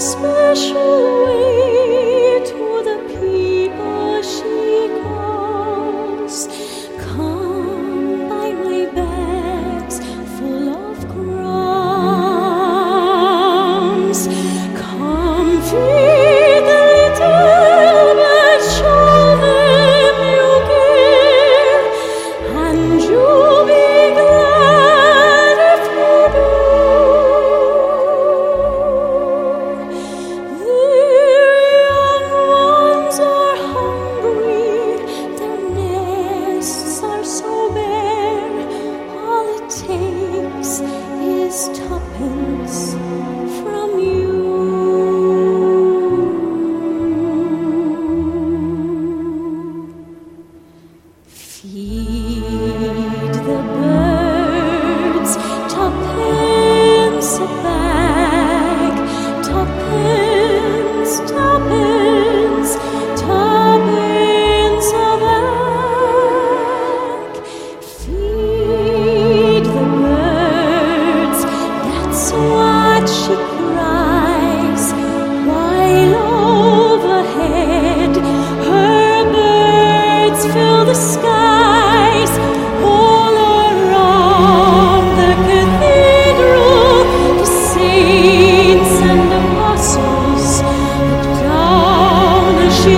special opens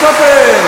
Champions!